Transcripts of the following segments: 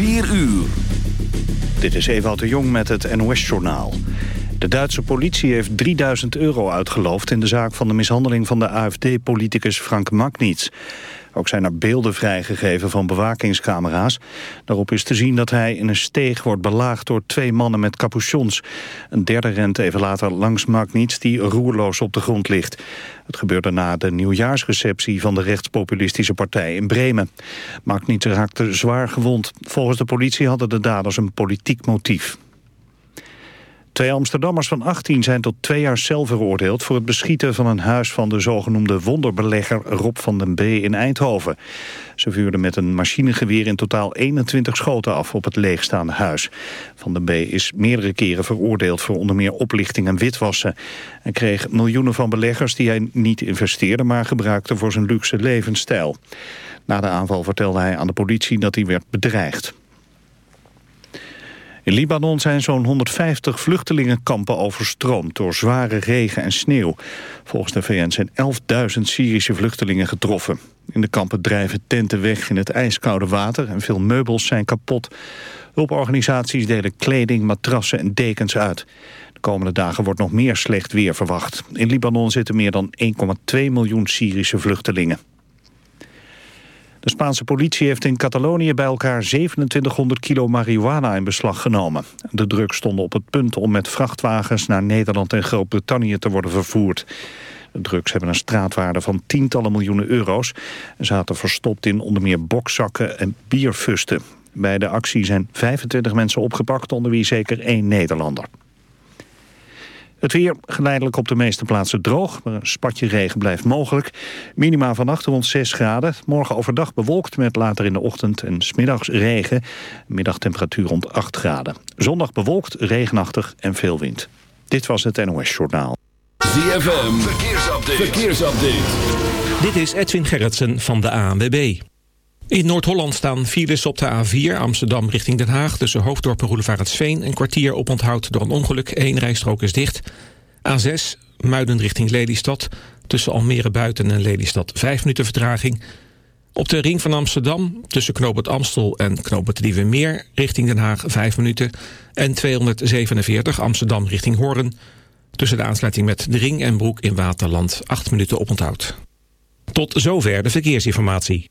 4 uur. Dit is Ewout de Jong met het NOS-journaal. De Duitse politie heeft 3000 euro uitgeloofd... in de zaak van de mishandeling van de AFD-politicus Frank Magnitz. Ook zijn er beelden vrijgegeven van bewakingscamera's. Daarop is te zien dat hij in een steeg wordt belaagd door twee mannen met capuchons. Een derde rent even later langs Magnitz die roerloos op de grond ligt. Het gebeurde na de nieuwjaarsreceptie van de rechtspopulistische partij in Bremen. Magnitz raakte zwaar gewond. Volgens de politie hadden de daders een politiek motief. Twee Amsterdammers van 18 zijn tot twee jaar cel veroordeeld... voor het beschieten van een huis van de zogenoemde wonderbelegger Rob van den B. in Eindhoven. Ze vuurden met een machinegeweer in totaal 21 schoten af op het leegstaande huis. Van den B. is meerdere keren veroordeeld voor onder meer oplichting en witwassen. Hij kreeg miljoenen van beleggers die hij niet investeerde... maar gebruikte voor zijn luxe levensstijl. Na de aanval vertelde hij aan de politie dat hij werd bedreigd. In Libanon zijn zo'n 150 vluchtelingenkampen overstroomd door zware regen en sneeuw. Volgens de VN zijn 11.000 Syrische vluchtelingen getroffen. In de kampen drijven tenten weg in het ijskoude water en veel meubels zijn kapot. Hulporganisaties delen kleding, matrassen en dekens uit. De komende dagen wordt nog meer slecht weer verwacht. In Libanon zitten meer dan 1,2 miljoen Syrische vluchtelingen. De Spaanse politie heeft in Catalonië bij elkaar 2700 kilo marihuana in beslag genomen. De drugs stonden op het punt om met vrachtwagens naar Nederland en Groot-Brittannië te worden vervoerd. De drugs hebben een straatwaarde van tientallen miljoenen euro's... en zaten verstopt in onder meer bokzakken en bierfusten. Bij de actie zijn 25 mensen opgepakt, onder wie zeker één Nederlander. Het weer geleidelijk op de meeste plaatsen droog, maar een spatje regen blijft mogelijk. Minima vannacht rond 6 graden. Morgen overdag bewolkt met later in de ochtend en smiddags regen. Middagtemperatuur rond 8 graden. Zondag bewolkt, regenachtig en veel wind. Dit was het NOS Journaal. ZFM, verkeersupdate. verkeersupdate. Dit is Edwin Gerritsen van de ANWB. In Noord-Holland staan files op de A4 Amsterdam richting Den Haag... tussen Hoofddorp en Roelevaretsveen. Een kwartier oponthoud door een ongeluk. Eén rijstrook is dicht. A6 Muiden richting Lelystad. Tussen Almere Buiten en Lelystad 5 minuten vertraging. Op de ring van Amsterdam tussen Knoop Amstel en Knoop het Meer... richting Den Haag 5 minuten. En 247 Amsterdam richting Hoorn. Tussen de aansluiting met de ring en broek in Waterland 8 minuten oponthoud. Tot zover de verkeersinformatie.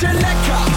Ik vind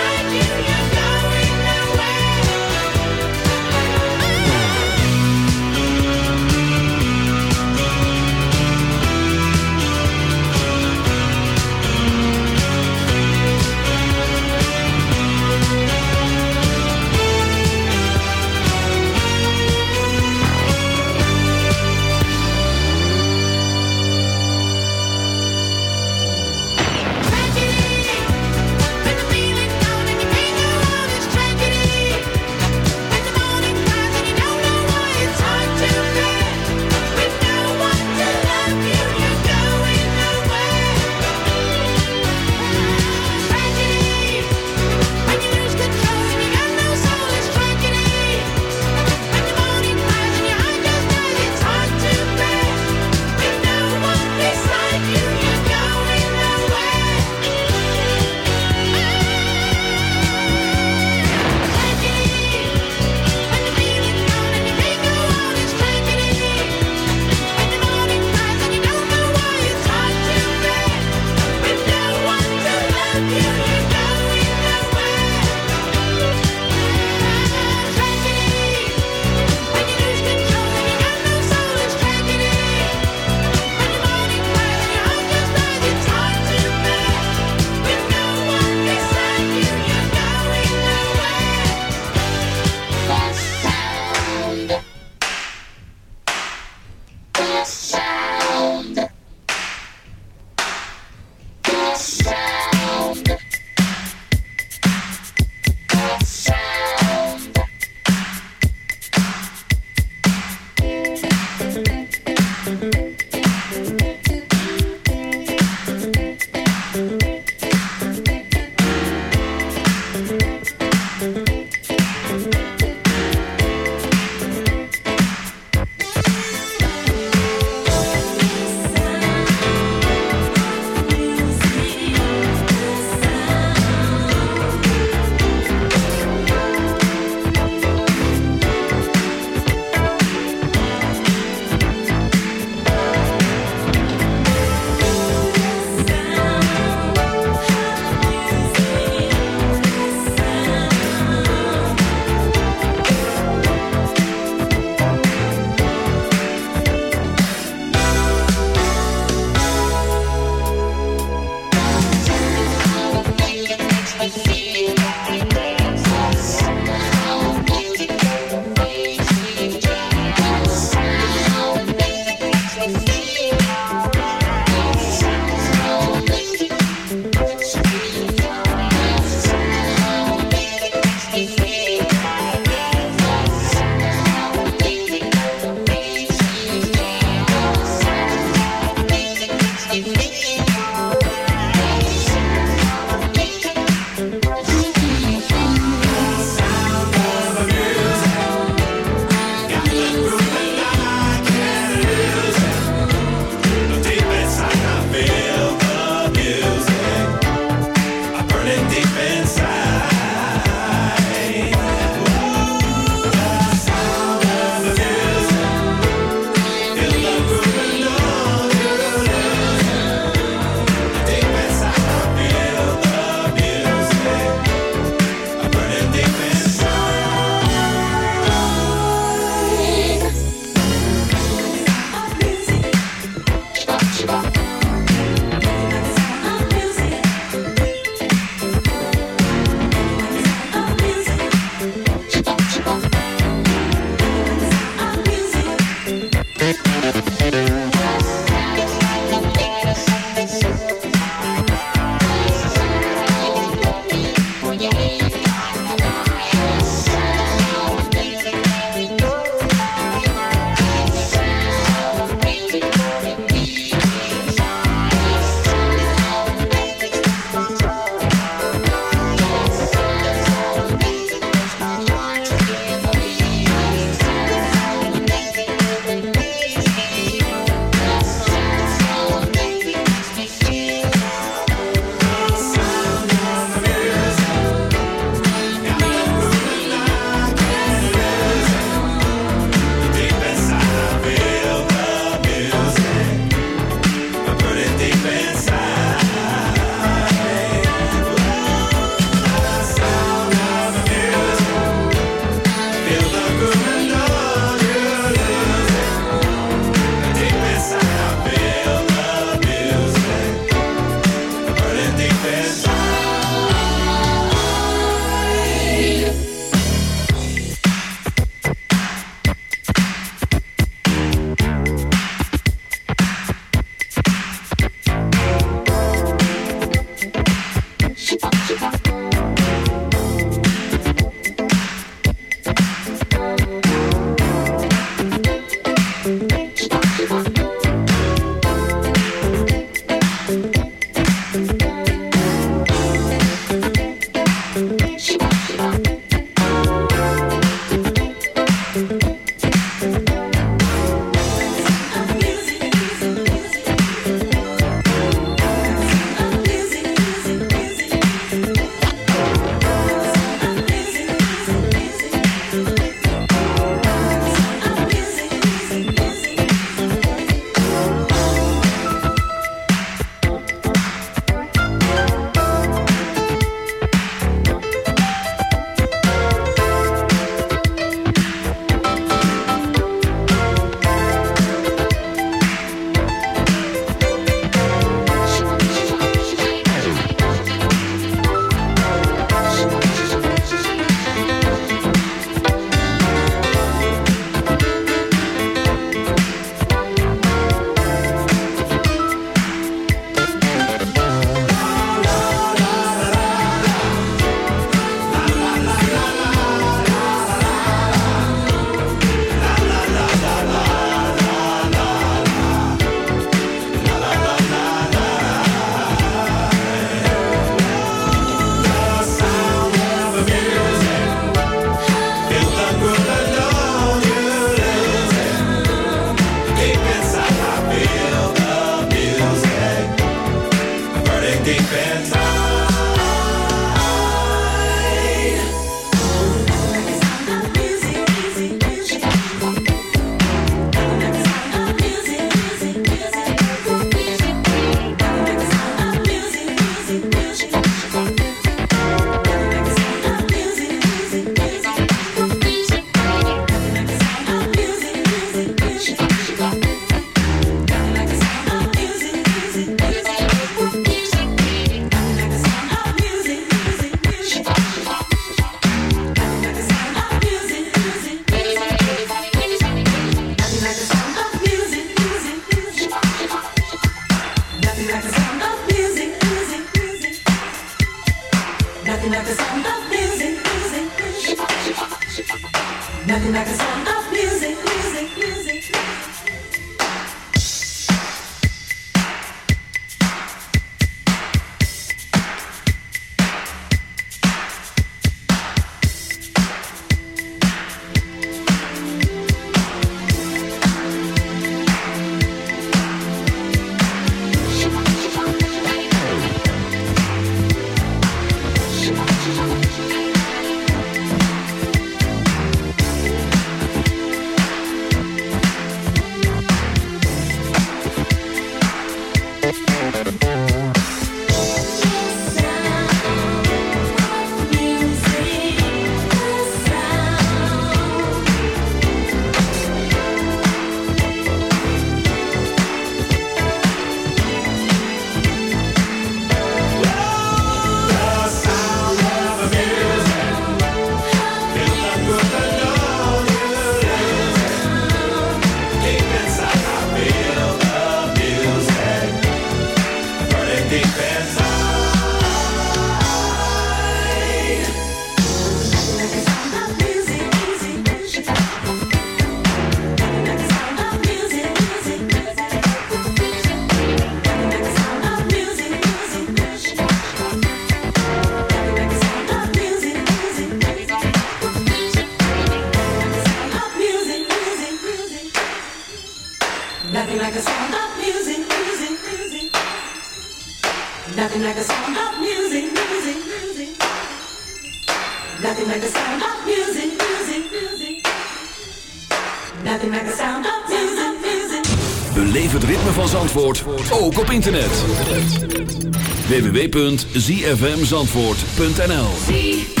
www.zfmzandvoort.nl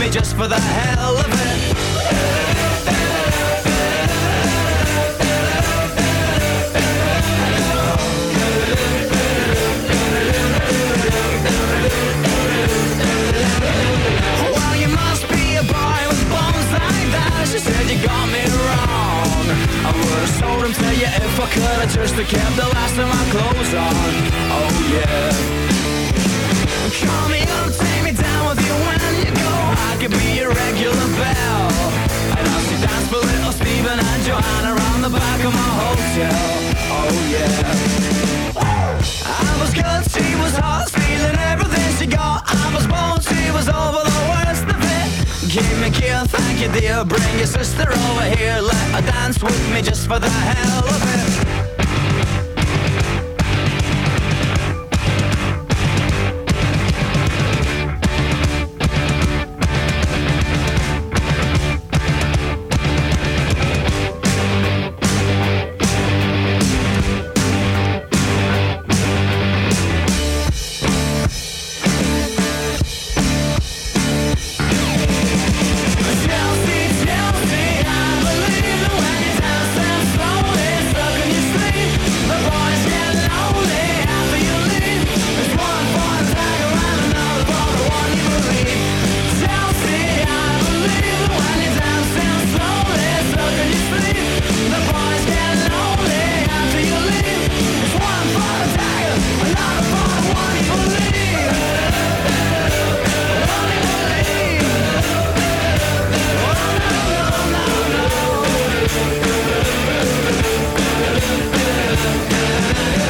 Me just for the hell of it. Well, you must be a boy with bones like that. She said you got me wrong. I would have sold him to you if I could have just kept the last of my clothes on. Oh yeah. Call me up, could be your regular bell. And I'll see dance for little Stephen and Joanna around the back of my hotel. Oh yeah. I was good, she was hot, stealing everything she got. I was born, she was over the worst of it. Give me kill, thank you dear. Bring your sister over here, let her dance with me just for the hell of it. yeah, yeah.